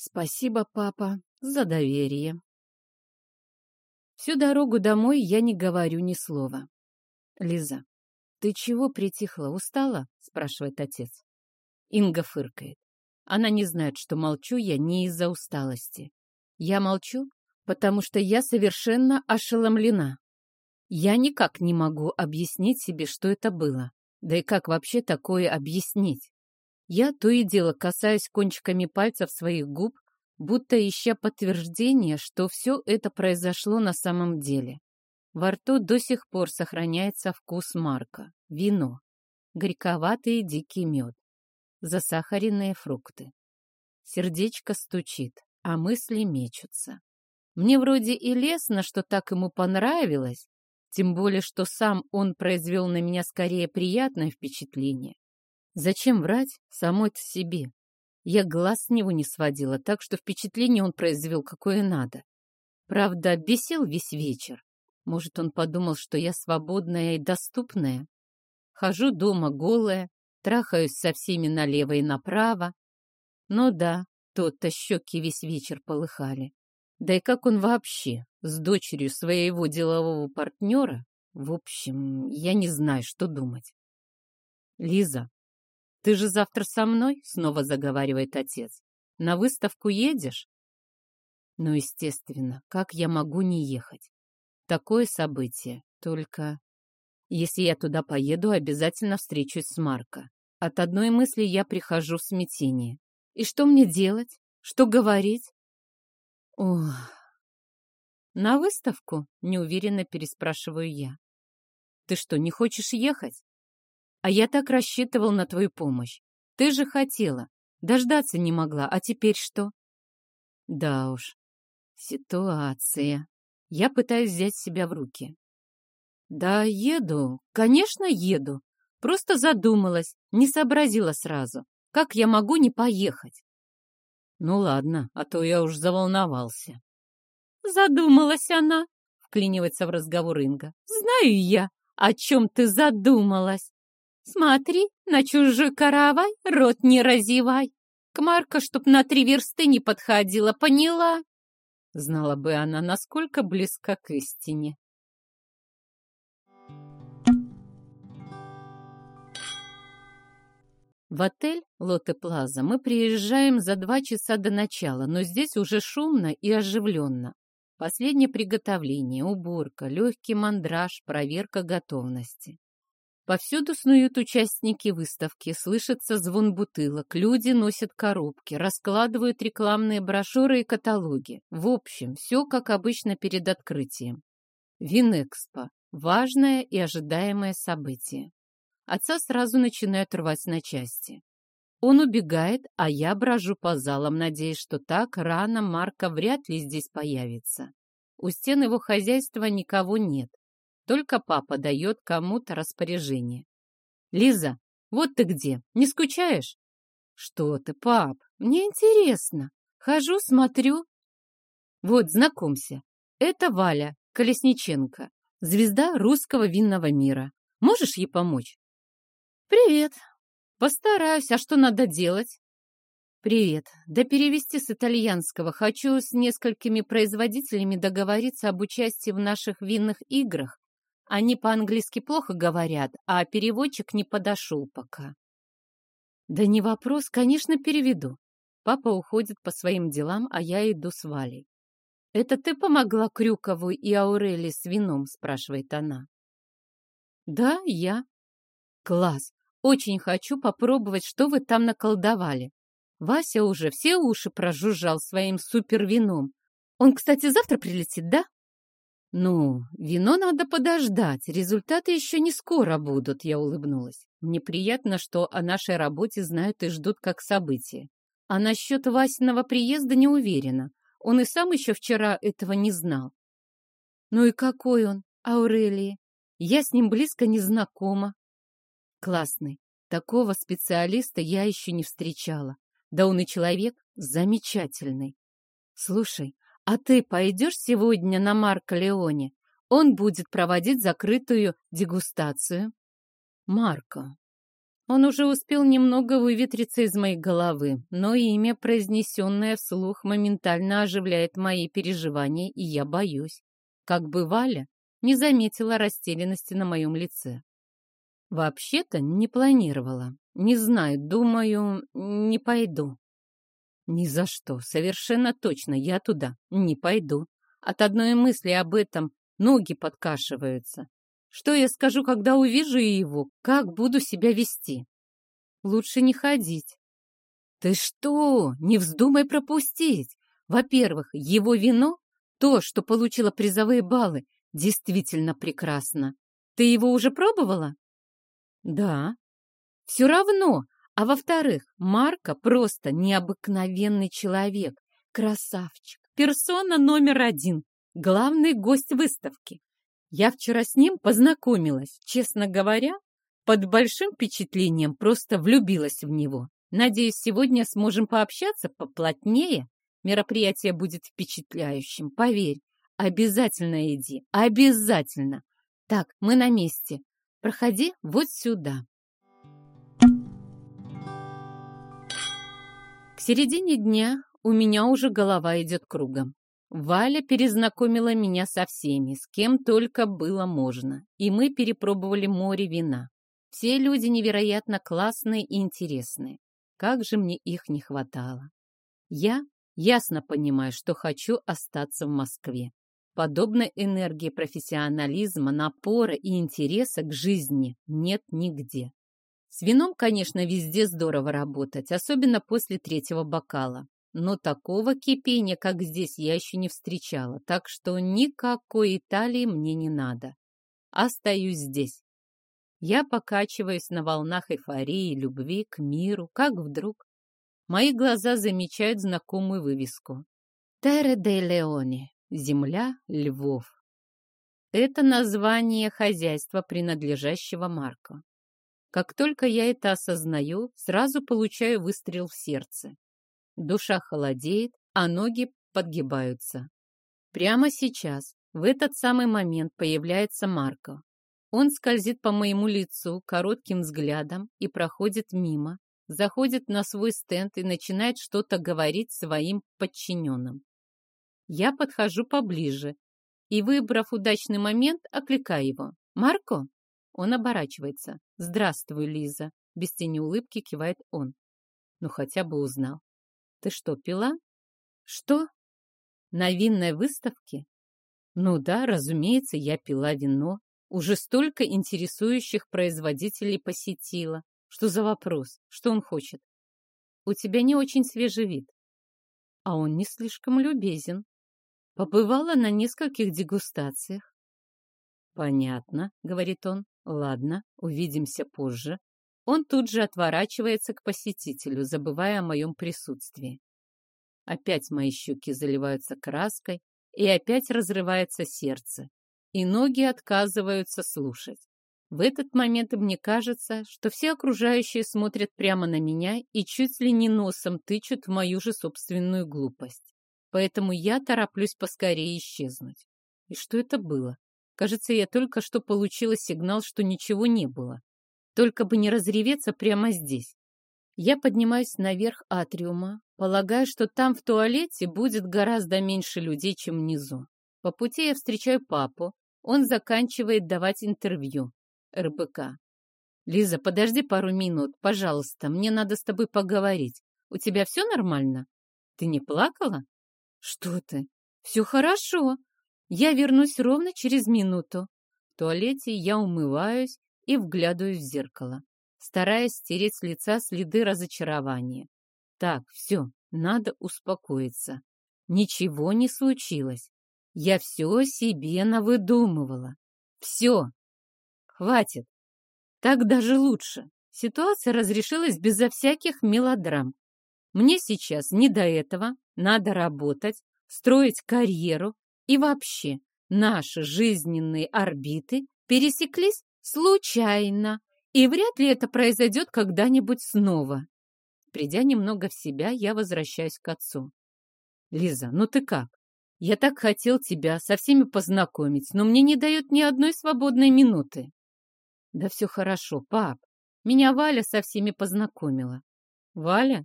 Спасибо, папа, за доверие. Всю дорогу домой я не говорю ни слова. Лиза, ты чего притихла, устала? Спрашивает отец. Инга фыркает. Она не знает, что молчу я не из-за усталости. Я молчу, потому что я совершенно ошеломлена. Я никак не могу объяснить себе, что это было. Да и как вообще такое объяснить? Я то и дело касаюсь кончиками пальцев своих губ, будто ища подтверждение, что все это произошло на самом деле. Во рту до сих пор сохраняется вкус марка, вино, горьковатый дикий мед, засахаренные фрукты. Сердечко стучит, а мысли мечутся. Мне вроде и лестно, что так ему понравилось, тем более, что сам он произвел на меня скорее приятное впечатление. Зачем врать самой-то себе? Я глаз с него не сводила, так что впечатление он произвел какое надо. Правда, бесил весь вечер. Может, он подумал, что я свободная и доступная? Хожу дома голая, трахаюсь со всеми налево и направо. Ну да, тот-то щеки весь вечер полыхали. Да и как он вообще с дочерью своего делового партнера? В общем, я не знаю, что думать. Лиза, «Ты же завтра со мной?» — снова заговаривает отец. «На выставку едешь?» Ну, естественно, как я могу не ехать? Такое событие, только... Если я туда поеду, обязательно встречусь с Марко. От одной мысли я прихожу в смятение. И что мне делать? Что говорить? Ох... На выставку? Неуверенно переспрашиваю я. Ты что, не хочешь ехать? А я так рассчитывал на твою помощь. Ты же хотела. Дождаться не могла, а теперь что? Да уж, ситуация. Я пытаюсь взять себя в руки. Да, еду. Конечно, еду. Просто задумалась, не сообразила сразу. Как я могу не поехать? Ну ладно, а то я уж заволновался. Задумалась она, вклинивается в разговор Инга. Знаю я, о чем ты задумалась. Смотри, на чужой каравай рот не разевай. К Марка, чтоб на три версты не подходила, поняла? Знала бы она, насколько близка к истине. В отель Лотте Плаза мы приезжаем за два часа до начала, но здесь уже шумно и оживленно. Последнее приготовление, уборка, легкий мандраж, проверка готовности. Повсюду снуют участники выставки, слышится звон бутылок, люди носят коробки, раскладывают рекламные брошюры и каталоги. В общем, все как обычно перед открытием. Винэкспо – важное и ожидаемое событие. Отца сразу начинают рвать на части. Он убегает, а я брожу по залам, надеясь, что так рано Марка вряд ли здесь появится. У стен его хозяйства никого нет. Только папа дает кому-то распоряжение. «Лиза, вот ты где, не скучаешь?» «Что ты, пап, мне интересно. Хожу, смотрю». «Вот, знакомься, это Валя Колесниченко, звезда русского винного мира. Можешь ей помочь?» «Привет. Постараюсь. А что надо делать?» «Привет. Да перевести с итальянского. Хочу с несколькими производителями договориться об участии в наших винных играх они по-английски плохо говорят, а переводчик не подошел пока. Да не вопрос, конечно, переведу. Папа уходит по своим делам, а я иду с Валей. «Это ты помогла Крюкову и Аурели с вином?» – спрашивает она. «Да, я». «Класс! Очень хочу попробовать, что вы там наколдовали. Вася уже все уши прожужжал своим супервином. Он, кстати, завтра прилетит, да?» «Ну, вино надо подождать, результаты еще не скоро будут», — я улыбнулась. «Мне приятно, что о нашей работе знают и ждут как событие. А насчет Васиного приезда не уверена. Он и сам еще вчера этого не знал». «Ну и какой он, Аурелии? Я с ним близко не знакома». «Классный. Такого специалиста я еще не встречала. Да он и человек замечательный. Слушай, «А ты пойдешь сегодня на Марко Леоне? Он будет проводить закрытую дегустацию». «Марко. Он уже успел немного выветриться из моей головы, но имя, произнесенное вслух, моментально оживляет мои переживания, и я боюсь. Как бы Валя не заметила растерянности на моем лице. Вообще-то не планировала. Не знаю, думаю, не пойду. Ни за что, совершенно точно, я туда не пойду. От одной мысли об этом ноги подкашиваются. Что я скажу, когда увижу его? Как буду себя вести? Лучше не ходить. Ты что? Не вздумай пропустить. Во-первых, его вино, то, что получило призовые баллы, действительно прекрасно. Ты его уже пробовала? Да. Все равно. А во-вторых, Марко просто необыкновенный человек. Красавчик. Персона номер один. Главный гость выставки. Я вчера с ним познакомилась. Честно говоря, под большим впечатлением просто влюбилась в него. Надеюсь, сегодня сможем пообщаться поплотнее. Мероприятие будет впечатляющим, поверь. Обязательно иди, обязательно. Так, мы на месте. Проходи вот сюда. Середине дня у меня уже голова идет кругом. Валя перезнакомила меня со всеми, с кем только было можно, и мы перепробовали море вина. Все люди невероятно классные и интересные. Как же мне их не хватало. Я ясно понимаю, что хочу остаться в Москве. Подобной энергии профессионализма, напора и интереса к жизни нет нигде. С вином, конечно, везде здорово работать, особенно после третьего бокала. Но такого кипения, как здесь, я еще не встречала, так что никакой Италии мне не надо. Остаюсь здесь. Я покачиваюсь на волнах эйфории, любви к миру, как вдруг. Мои глаза замечают знакомую вывеску. «Терре де Леоне» — «Земля львов». Это название хозяйства, принадлежащего Марко. Как только я это осознаю, сразу получаю выстрел в сердце. Душа холодеет, а ноги подгибаются. Прямо сейчас, в этот самый момент, появляется Марко. Он скользит по моему лицу коротким взглядом и проходит мимо, заходит на свой стенд и начинает что-то говорить своим подчиненным. Я подхожу поближе и, выбрав удачный момент, окликаю его. «Марко?» Он оборачивается. «Здравствуй, Лиза!» Без тени улыбки кивает он. Ну, хотя бы узнал. Ты что, пила? Что? На винной выставке? Ну да, разумеется, я пила вино. Уже столько интересующих производителей посетила. Что за вопрос? Что он хочет? У тебя не очень свежий вид. А он не слишком любезен. Побывала на нескольких дегустациях. Понятно, говорит он. Ладно, увидимся позже. Он тут же отворачивается к посетителю, забывая о моем присутствии. Опять мои щеки заливаются краской, и опять разрывается сердце, и ноги отказываются слушать. В этот момент мне кажется, что все окружающие смотрят прямо на меня и чуть ли не носом тычут в мою же собственную глупость. Поэтому я тороплюсь поскорее исчезнуть. И что это было? Кажется, я только что получила сигнал, что ничего не было. Только бы не разреветься прямо здесь. Я поднимаюсь наверх атриума, полагая, что там в туалете будет гораздо меньше людей, чем внизу. По пути я встречаю папу. Он заканчивает давать интервью. РБК. «Лиза, подожди пару минут, пожалуйста, мне надо с тобой поговорить. У тебя все нормально? Ты не плакала?» «Что ты? Все хорошо. Я вернусь ровно через минуту. В туалете я умываюсь и вглядываюсь в зеркало, стараясь стереть с лица следы разочарования. Так, все, надо успокоиться. Ничего не случилось. Я все себе навыдумывала. Все. Хватит. Так даже лучше. Ситуация разрешилась безо всяких мелодрам. Мне сейчас не до этого. Надо работать, строить карьеру и вообще наши жизненные орбиты пересеклись Случайно. И вряд ли это произойдет когда-нибудь снова. Придя немного в себя, я возвращаюсь к отцу. Лиза, ну ты как? Я так хотел тебя со всеми познакомить, но мне не дают ни одной свободной минуты. Да все хорошо, пап. Меня Валя со всеми познакомила. Валя?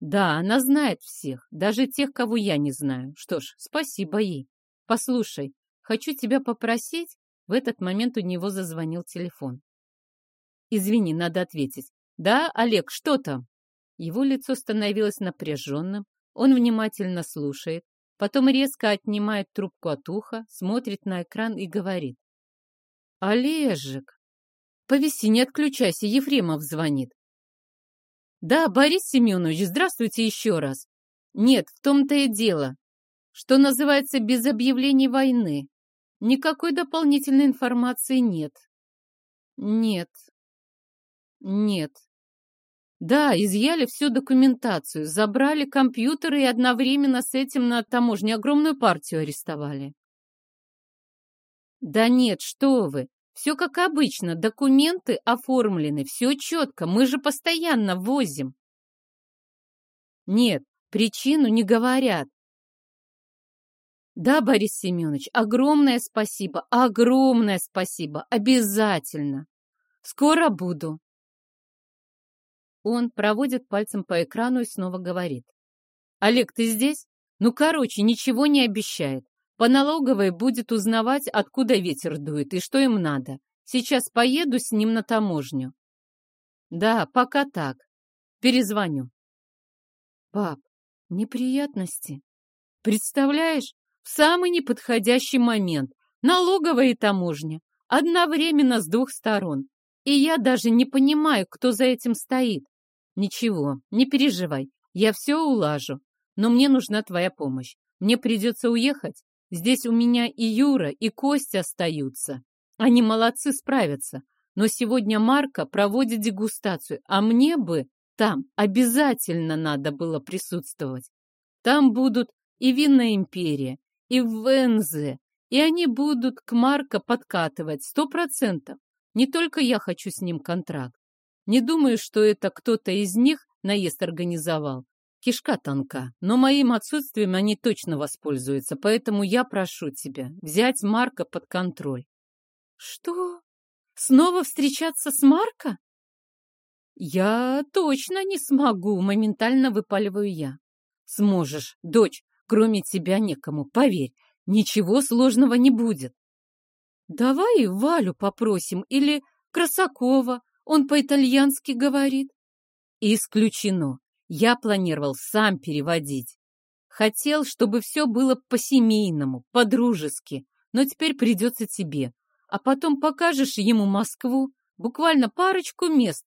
Да, она знает всех, даже тех, кого я не знаю. Что ж, спасибо ей. Послушай, хочу тебя попросить. В этот момент у него зазвонил телефон. Извини, надо ответить. Да, Олег, что там? Его лицо становилось напряженным. Он внимательно слушает, потом резко отнимает трубку от уха, смотрит на экран и говорит. Олежек! Повиси, не отключайся, Ефремов звонит. Да, Борис Семенович, здравствуйте еще раз. Нет, в том-то и дело, что называется без объявлений войны. Никакой дополнительной информации нет. Нет. Нет. Да, изъяли всю документацию, забрали компьютеры и одновременно с этим на таможне огромную партию арестовали. Да нет, что вы, все как обычно, документы оформлены, все четко, мы же постоянно возим. Нет, причину не говорят. Да, Борис Семенович, огромное спасибо, огромное спасибо, обязательно. Скоро буду. Он проводит пальцем по экрану и снова говорит. Олег, ты здесь? Ну, короче, ничего не обещает. По налоговой будет узнавать, откуда ветер дует и что им надо. Сейчас поеду с ним на таможню. Да, пока так. Перезвоню. Пап, неприятности. Представляешь, в самый неподходящий момент. Налоговая и таможня. Одновременно с двух сторон. И я даже не понимаю, кто за этим стоит. Ничего, не переживай, я все улажу. Но мне нужна твоя помощь. Мне придется уехать, Здесь у меня и Юра, и Костя остаются. Они молодцы, справятся. Но сегодня Марка проводит дегустацию, а мне бы там обязательно надо было присутствовать. Там будут и винная империя, и Вензе, и они будут к Марко подкатывать сто процентов. Не только я хочу с ним контракт. Не думаю, что это кто-то из них наезд организовал. Кишка тонка, но моим отсутствием они точно воспользуются, поэтому я прошу тебя взять Марка под контроль. Что? Снова встречаться с Марко? Я точно не смогу, моментально выпаливаю я. Сможешь, дочь, кроме тебя некому, поверь, ничего сложного не будет. Давай Валю попросим или Красакова, он по-итальянски говорит. Исключено. Я планировал сам переводить. Хотел, чтобы все было по-семейному, по-дружески, но теперь придется тебе. А потом покажешь ему Москву, буквально парочку мест.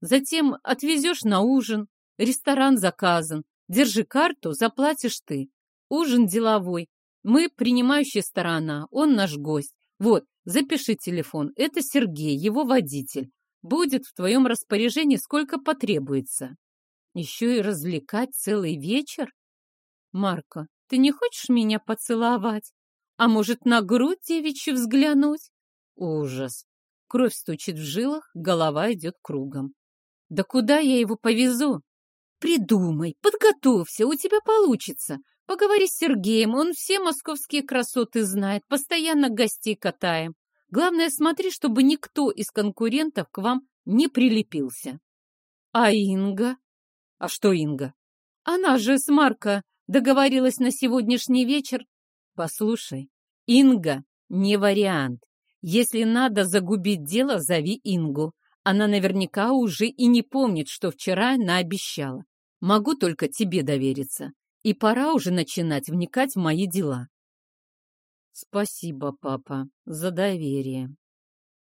Затем отвезешь на ужин, ресторан заказан. Держи карту, заплатишь ты. Ужин деловой. Мы принимающая сторона, он наш гость. Вот, запиши телефон. Это Сергей, его водитель. Будет в твоем распоряжении сколько потребуется. Еще и развлекать целый вечер? Марко, ты не хочешь меня поцеловать? А может, на грудь девичью взглянуть? Ужас. Кровь стучит в жилах, голова идет кругом. Да куда я его повезу? Придумай, подготовься, у тебя получится. Поговори с Сергеем, он все московские красоты знает, постоянно гостей катаем. Главное, смотри, чтобы никто из конкурентов к вам не прилепился. А Инга? А что Инга? Она же с Марко договорилась на сегодняшний вечер. Послушай, Инга не вариант. Если надо загубить дело, зови Ингу. Она наверняка уже и не помнит, что вчера наобещала. Могу только тебе довериться. И пора уже начинать вникать в мои дела. Спасибо, папа, за доверие.